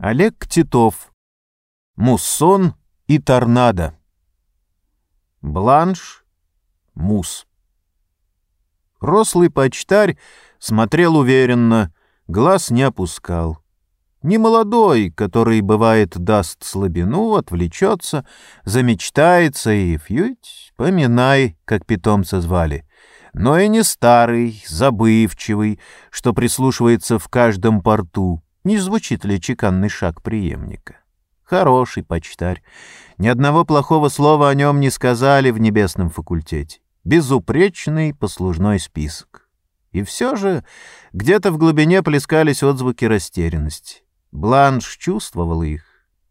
Олег Титов. Муссон и торнадо. Бланш. Мус. Рослый почтарь смотрел уверенно, глаз не опускал. Не молодой, который, бывает, даст слабину, отвлечется, замечтается и фьють, поминай, как питомца звали. Но и не старый, забывчивый, что прислушивается в каждом порту, не звучит ли чеканный шаг преемника. Хороший почтарь. Ни одного плохого слова о нем не сказали в небесном факультете. Безупречный послужной список. И все же где-то в глубине плескались отзвуки растерянности. Бланш чувствовал их.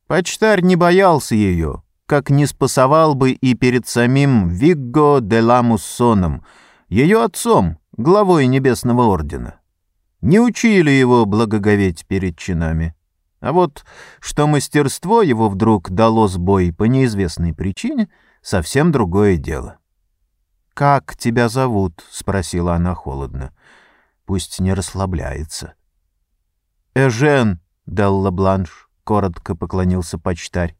Почтарь не боялся ее, как не спасовал бы и перед самим Вигго де Ламуссоном, ее отцом, главой Небесного Ордена. Не учили его благоговеть перед чинами. А вот что мастерство его вдруг дало сбой по неизвестной причине, совсем другое дело. «Как тебя зовут?» — спросила она холодно. Пусть не расслабляется. «Эжен», — дал Лабланш, — коротко поклонился почтарь.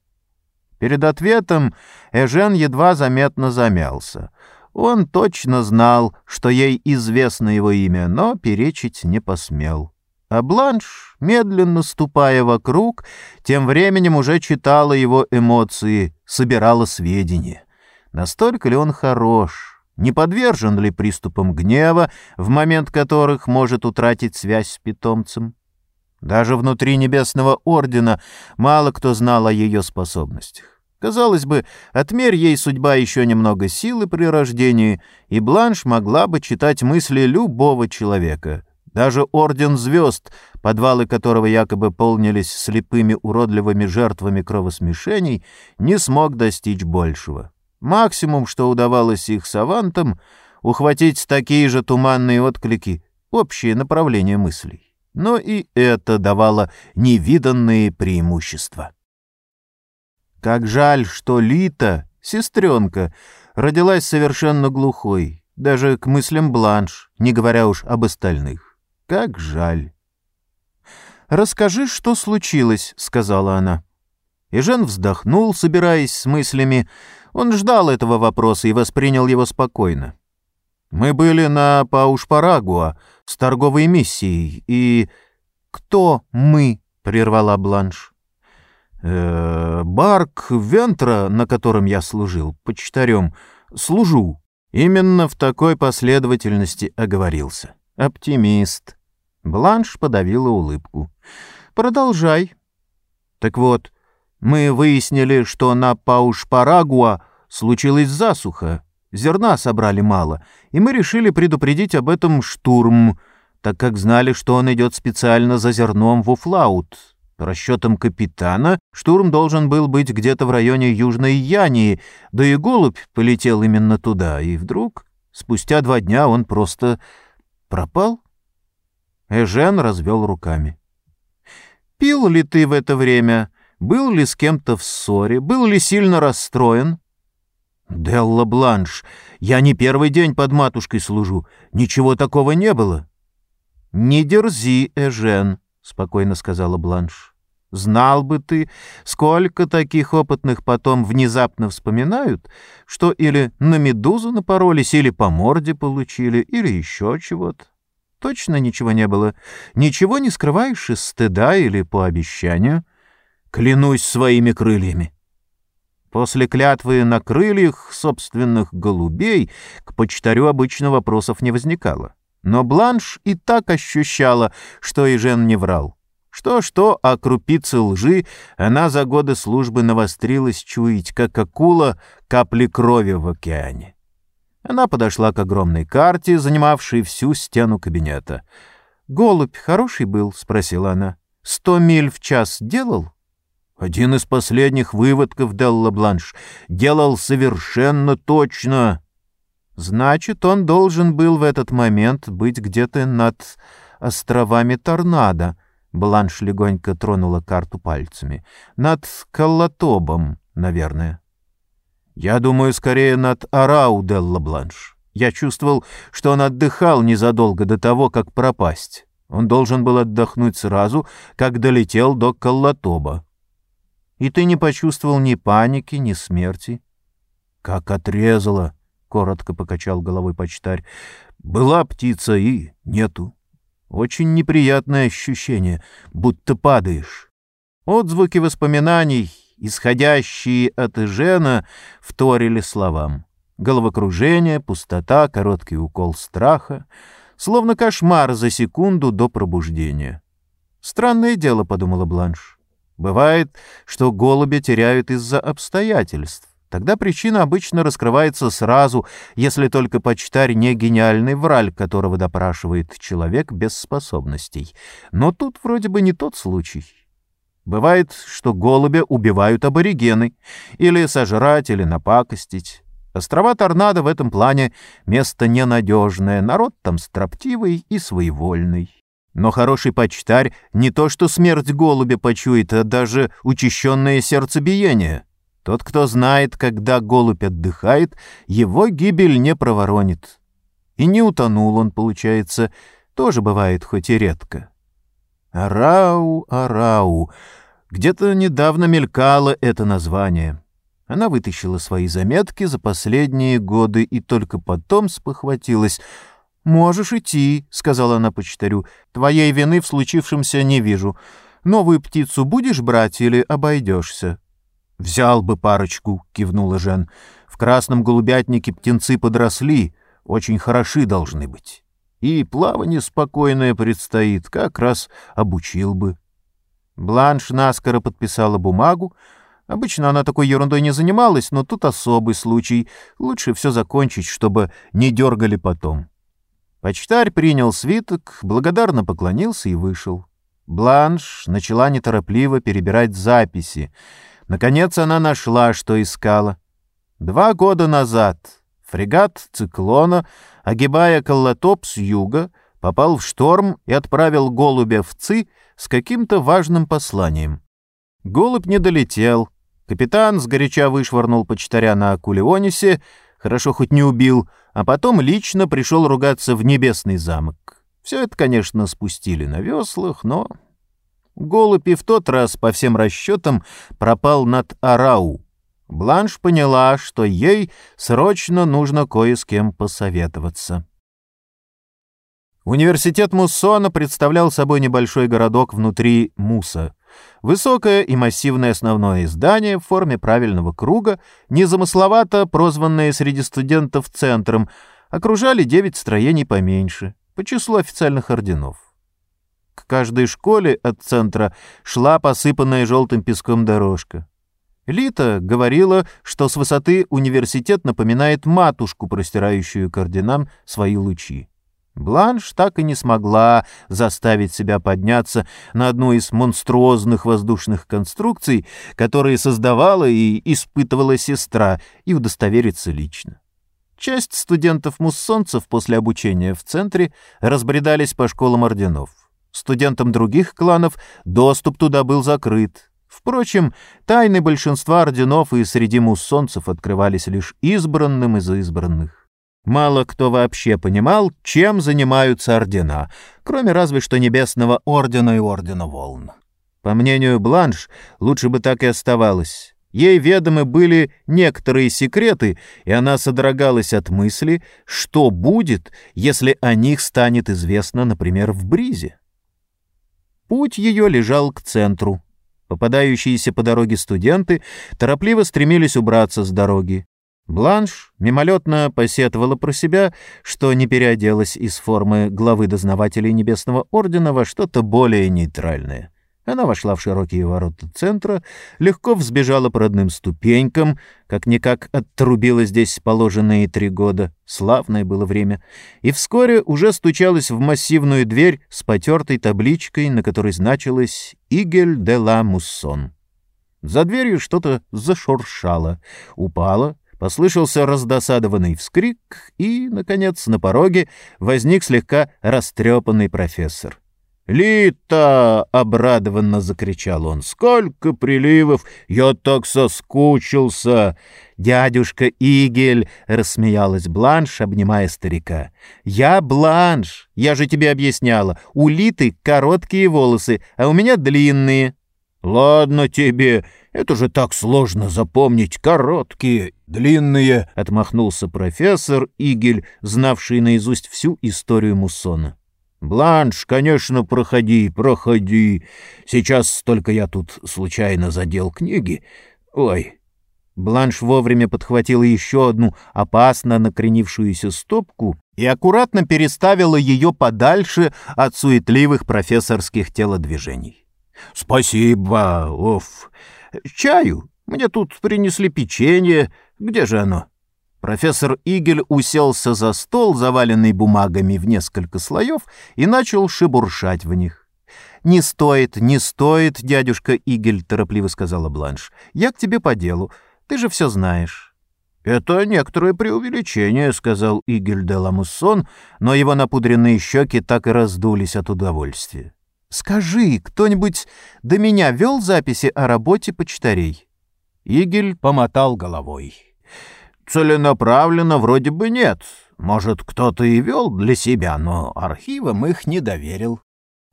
Перед ответом Эжен едва заметно замялся. Он точно знал, что ей известно его имя, но перечить не посмел. А Бланш, медленно ступая вокруг, тем временем уже читала его эмоции, собирала сведения. Настолько ли он хорош, не подвержен ли приступам гнева, в момент которых может утратить связь с питомцем? Даже внутри Небесного Ордена мало кто знал о ее способностях. Казалось бы, отмерь ей судьба еще немного силы при рождении, и Бланш могла бы читать мысли любого человека, даже Орден Звезд, подвалы которого якобы полнились слепыми уродливыми жертвами кровосмешений, не смог достичь большего. Максимум, что удавалось их савантам, ухватить такие же туманные отклики, общее направление мыслей. Но и это давало невиданные преимущества. Как жаль, что Лита, сестренка, родилась совершенно глухой, даже к мыслям Бланш, не говоря уж об остальных. Как жаль. «Расскажи, что случилось», — сказала она. И Жен вздохнул, собираясь с мыслями. Он ждал этого вопроса и воспринял его спокойно. «Мы были на Паушпарагуа с торговой миссией, и...» «Кто мы?» — прервала Бланш. «Э, «Барк Вентра, на котором я служил, почтарем, служу». Именно в такой последовательности оговорился. Оптимист. Бланш подавила улыбку. «Продолжай». «Так вот, мы выяснили, что на Пауш-Парагуа случилась засуха, зерна собрали мало, и мы решили предупредить об этом штурм, так как знали, что он идет специально за зерном в Уфлаут. По расчетам капитана, штурм должен был быть где-то в районе Южной Янии, да и голубь полетел именно туда, и вдруг, спустя два дня, он просто пропал». Эжен развел руками. «Пил ли ты в это время? Был ли с кем-то в ссоре? Был ли сильно расстроен?» «Делла Бланш, я не первый день под матушкой служу. Ничего такого не было». «Не дерзи, Эжен», — спокойно сказала Бланш. «Знал бы ты, сколько таких опытных потом внезапно вспоминают, что или на медузу напоролись, или по морде получили, или еще чего-то. Точно ничего не было? Ничего не скрываешь из стыда или по обещанию? Клянусь своими крыльями. После клятвы на крыльях собственных голубей к почтарю обычно вопросов не возникало. Но Бланш и так ощущала, что и Жен не врал. Что-что, а крупицы лжи она за годы службы навострилась чуять, как акула капли крови в океане. Она подошла к огромной карте, занимавшей всю стену кабинета. «Голубь хороший был?» — спросила она. «Сто миль в час делал?» Один из последних выводков Делла Бланш делал совершенно точно. Значит, он должен был в этот момент быть где-то над островами Торнадо. Бланш легонько тронула карту пальцами. Над Каллатобом, наверное. Я думаю, скорее над Арау де Бланш. Я чувствовал, что он отдыхал незадолго до того, как пропасть. Он должен был отдохнуть сразу, как долетел до Коллатоба. И ты не почувствовал ни паники, ни смерти? — Как отрезало, — коротко покачал головой почтарь. — Была птица и нету. Очень неприятное ощущение, будто падаешь. Отзвуки воспоминаний, исходящие от Ижена, вторили словам. Головокружение, пустота, короткий укол страха, словно кошмар за секунду до пробуждения. «Странное дело», — подумала Бланш. «Бывает, что голуби теряют из-за обстоятельств. Тогда причина обычно раскрывается сразу, если только почтарь не гениальный враль, которого допрашивает человек без способностей. Но тут вроде бы не тот случай. Бывает, что голубя убивают аборигены, или сожрать, или напакостить. Острова Торнадо в этом плане место ненадежное, народ там строптивый и своевольный. Но хороший почтарь не то что смерть голубя почует, а даже учащенное сердцебиение. Тот, кто знает, когда голубь отдыхает, его гибель не проворонит. И не утонул он, получается, тоже бывает хоть и редко. Арау, Арау. Где-то недавно мелькало это название. Она вытащила свои заметки за последние годы и только потом спохватилась. «Можешь идти», — сказала она почтарю. «Твоей вины в случившемся не вижу. Новую птицу будешь брать или обойдешься?» «Взял бы парочку», — кивнула Жен. «В красном голубятнике птенцы подросли, очень хороши должны быть. И плавание спокойное предстоит, как раз обучил бы». Бланш наскоро подписала бумагу. Обычно она такой ерундой не занималась, но тут особый случай. Лучше все закончить, чтобы не дергали потом. Почтарь принял свиток, благодарно поклонился и вышел. Бланш начала неторопливо перебирать записи — Наконец она нашла, что искала. Два года назад фрегат «Циклона», огибая Коллотоп с юга, попал в шторм и отправил голубя в ЦИ с каким-то важным посланием. Голубь не долетел. Капитан сгоряча вышвырнул почтаря на Акулеонисе, хорошо хоть не убил, а потом лично пришел ругаться в небесный замок. Все это, конечно, спустили на веслах, но Голубь и в тот раз, по всем расчетам, пропал над Арау. Бланш поняла, что ей срочно нужно кое с кем посоветоваться. Университет Муссона представлял собой небольшой городок внутри Муса. Высокое и массивное основное здание в форме правильного круга, незамысловато прозванное среди студентов центром, окружали девять строений поменьше, по числу официальных орденов. К каждой школе от центра шла посыпанная желтым песком дорожка. Лита говорила, что с высоты университет напоминает матушку, простирающую к орденам свои лучи. Бланш так и не смогла заставить себя подняться на одну из монструозных воздушных конструкций, которые создавала и испытывала сестра, и удостовериться лично. Часть студентов-муссонцев после обучения в центре разбредались по школам орденов. Студентам других кланов доступ туда был закрыт. Впрочем, тайны большинства орденов и среди муссонцев открывались лишь избранным из избранных. Мало кто вообще понимал, чем занимаются ордена, кроме разве что Небесного Ордена и Ордена Волн. По мнению Бланш, лучше бы так и оставалось. Ей ведомы были некоторые секреты, и она содрогалась от мысли, что будет, если о них станет известно, например, в Бризе. Путь ее лежал к центру. Попадающиеся по дороге студенты торопливо стремились убраться с дороги. Бланш мимолетно посетовала про себя, что не переоделась из формы главы дознавателей Небесного Ордена во что-то более нейтральное. Она вошла в широкие ворота центра, легко взбежала по родным ступенькам, как-никак отрубила здесь положенные три года, славное было время, и вскоре уже стучалась в массивную дверь с потертой табличкой, на которой значилось «Игель де ла Муссон». За дверью что-то зашуршало, упало, послышался раздосадованный вскрик, и, наконец, на пороге возник слегка растрепанный профессор — «Лита!» — обрадованно закричал он. «Сколько приливов! Я так соскучился!» «Дядюшка Игель!» — рассмеялась Бланш, обнимая старика. «Я Бланш! Я же тебе объясняла. У Литы короткие волосы, а у меня длинные». «Ладно тебе, это же так сложно запомнить. Короткие, длинные!» — отмахнулся профессор Игель, знавший наизусть всю историю Муссона. «Бланш, конечно, проходи, проходи. Сейчас только я тут случайно задел книги. Ой». Бланш вовремя подхватила еще одну опасно накренившуюся стопку и аккуратно переставила ее подальше от суетливых профессорских телодвижений. «Спасибо, оф. Чаю? Мне тут принесли печенье. Где же оно?» Профессор Игель уселся за стол, заваленный бумагами в несколько слоев, и начал шебуршать в них. «Не стоит, не стоит, дядюшка Игель», — торопливо сказала Бланш. «Я к тебе по делу. Ты же все знаешь». «Это некоторое преувеличение», — сказал Игель де Ламуссон, но его напудренные щеки так и раздулись от удовольствия. «Скажи, кто-нибудь до меня вел записи о работе почтарей?» Игель помотал головой. Целенаправленно вроде бы нет. Может, кто-то и вел для себя, но архивам их не доверил.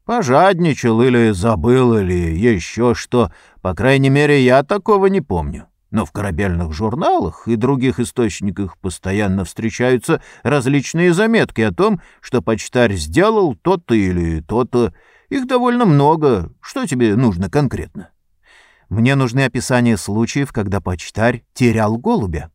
Пожадничал или забыл, или еще что. По крайней мере, я такого не помню. Но в корабельных журналах и других источниках постоянно встречаются различные заметки о том, что почтарь сделал то-то или то-то. Их довольно много. Что тебе нужно конкретно? Мне нужны описания случаев, когда почтарь терял голубя.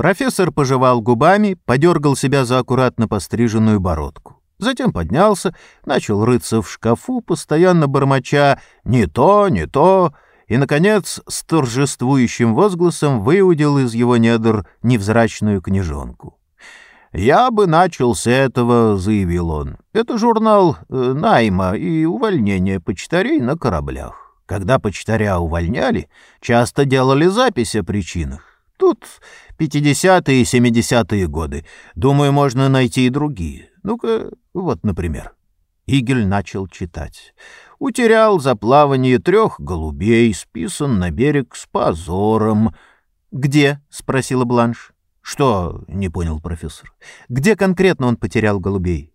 Профессор пожевал губами, подергал себя за аккуратно постриженную бородку. Затем поднялся, начал рыться в шкафу, постоянно бормоча «не то, не то», и, наконец, с торжествующим возгласом выудил из его недр невзрачную книжонку. «Я бы начал с этого», — заявил он. «Это журнал э, найма и увольнения почтарей на кораблях. Когда почтаря увольняли, часто делали запись о причинах. Тут 50-е и 70-е годы. Думаю, можно найти и другие. Ну-ка, вот, например. Игель начал читать. Утерял за плавание трех голубей, списан на берег с позором. «Где?» — спросила Бланш. «Что?» — не понял профессор. «Где конкретно он потерял голубей?»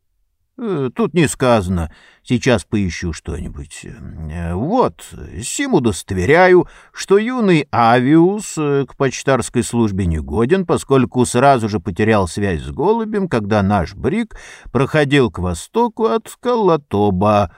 Э, «Тут не сказано. Сейчас поищу что-нибудь. Э, вот, сим удостоверяю, что юный Авиус э, к почтарской службе не годен, поскольку сразу же потерял связь с голубем, когда наш брик проходил к востоку от Калатоба.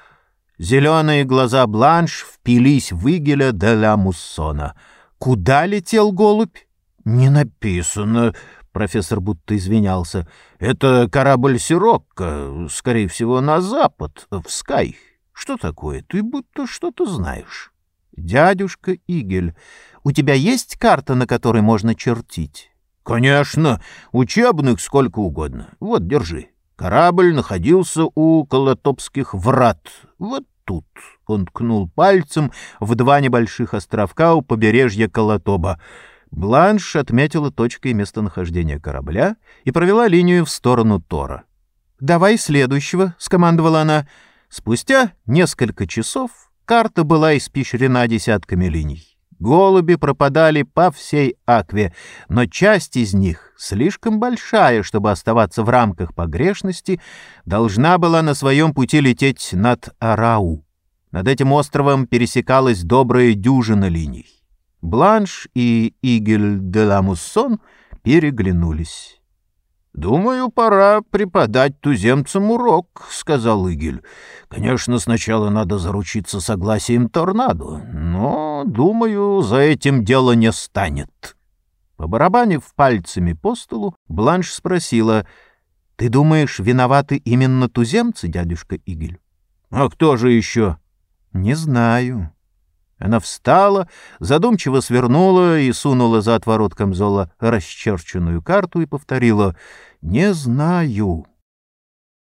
Зеленые глаза Бланш впились в Игеля де ла. «Куда летел голубь?» «Не написано», Профессор будто извинялся. «Это корабль «Сирокко», скорее всего, на запад, в Скай. Что такое? Ты будто что-то знаешь». «Дядюшка Игель, у тебя есть карта, на которой можно чертить?» «Конечно. Учебных сколько угодно. Вот, держи. Корабль находился у Колотопских врат. Вот тут». Он ткнул пальцем в два небольших островка у побережья Колотоба. Бланш отметила точкой местонахождение корабля и провела линию в сторону Тора. «Давай следующего», — скомандовала она. Спустя несколько часов карта была испещрена десятками линий. Голуби пропадали по всей Акве, но часть из них, слишком большая, чтобы оставаться в рамках погрешности, должна была на своем пути лететь над Арау. Над этим островом пересекалась добрая дюжина линий. Бланш и Игель де Ламуссон переглянулись. «Думаю, пора преподать туземцам урок», — сказал Игель. «Конечно, сначала надо заручиться согласием торнадо, но, думаю, за этим дело не станет». Побарабанив пальцами по столу, Бланш спросила, «Ты думаешь, виноваты именно туземцы, дядюшка Игель?» «А кто же еще?» «Не знаю. Она встала, задумчиво свернула и сунула за отворот камзола расчерченную карту и повторила «Не знаю».